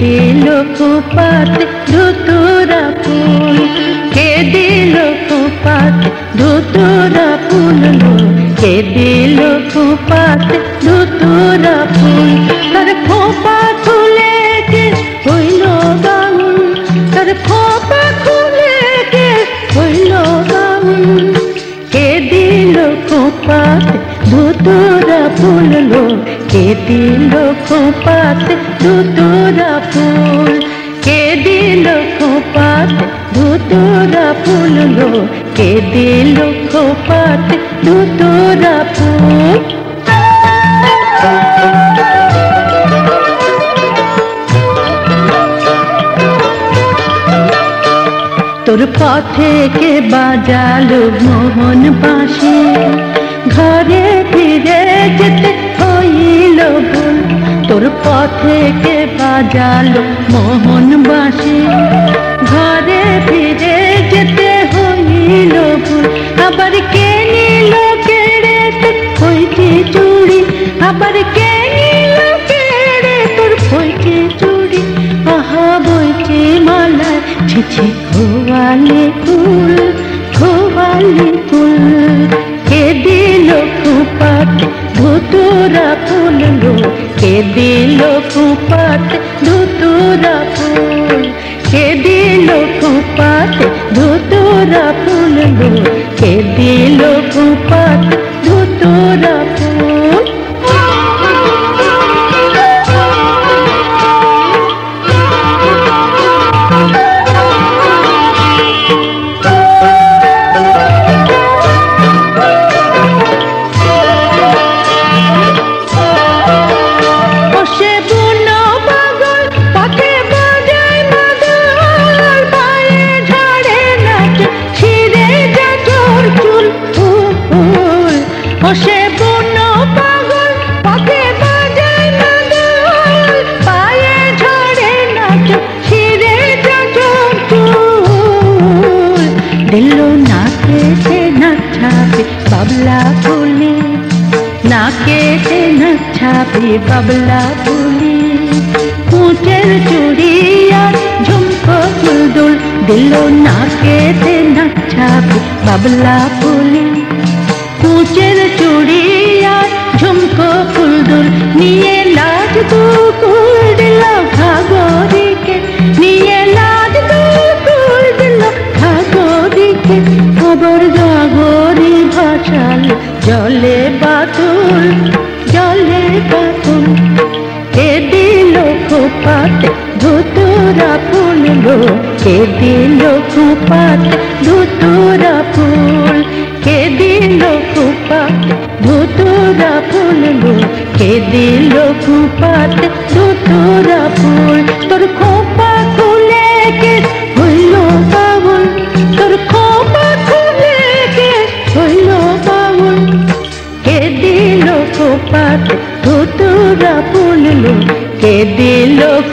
দিল ধুতুরা ফুল। কে দিল কুপাত ধুতুরা ফুল কে দিল কুপাত ধুতুরা ফুল? তার খোপা খুলে কে হইল গাউন? তার খোপা খুলে কে হইল গাউন? কে দিল ধুতুরা ফুল লো কে দিল খোপাত ধুতুরা ফুল। কে দিল খোপাত ধুতুরা ফুল লো কে দিল খোপাত ধুতুরা ফুল। তোর পথে কে বাজালো মোহন বাঁশি? তোর পথে কে বাজালো মোহন বাঁশি ঘরে ফিরে যেতে হইল আবার কে নিল কেড়ে তোর হইতে চুড়ি আবার কে নিল কেড়ে তোর হইতে চুড়ি আহা বইতে মালা ছিছি খোয়ালে ফুল খোয়ালে ফুল। কে দিল নাচাবে বাবলা ফুলি কুচের চুড়ি ঝুমকো ফুলদুল দিল নাকে সে নাচাবে বাবলা ফুলি। কুচের চুড়ি ঝুমকো ফুলদুল নিয়ে লাজ দুকুল দিল ঘাগরিকে নিয়ে লাজ দুকুল দিল ঘাগরিকে খবর জাগরি ভাসাল, জলে খোপাত ধুতুরা ফুল গো কে দিল কুপাত ধুতুরা ফুল কে দিল কুপাত ধুতুরা ফুল গো কে দিল কুপাত ধুতুরা ফুল, তোর খোপা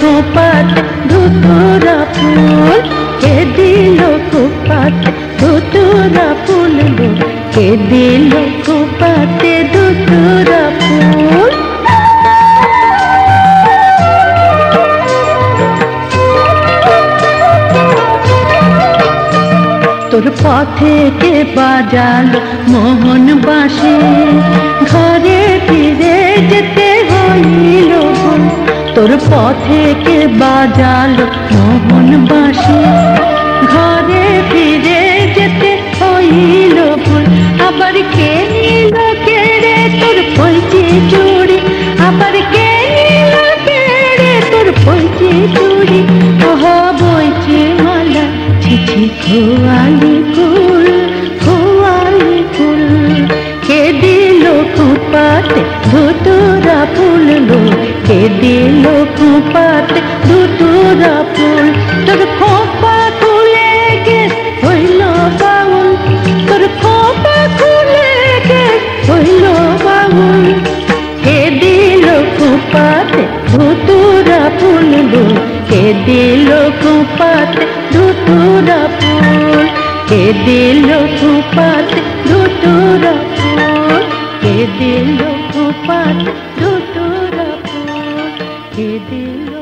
খোপাত ধুতুরা ফুল, কে দিল খোপাত ধুতুরা ফুল কে দিল খোপাতে ধুতুরা ফুল। তোর পথে কে বাজালো মোহন বাসে ঘরে ফিরে যেতে। তোর পথে কে বাজালো মোহন বাসে ঘরে ফিরে যেতে হইল ভুল। আবার কে নিল কেড়ে তোর পৈচি চুড়ি আবার কে নিল কেড়ে তোর পৈচি চুড়ি ওহ বইছে মালা, ছিছি খোয়ালি ফুল খোয়ালি ফুল। কে দিল ফুল লো কে দিল কুপাত ধুতুরা ফুল। তোর খোপা খুলে গে হইল বাউল। তোর খোপা খুলে গে হইল বাউল। কে দিল কুপাত ধুতুরা ফুল লো কে দিল কুপাত ধুতুরা ফুল? কে দিল কুপাত ধুতুরা ফুল? কে দিল কুপাত ধুতুরা ফুল কে দিল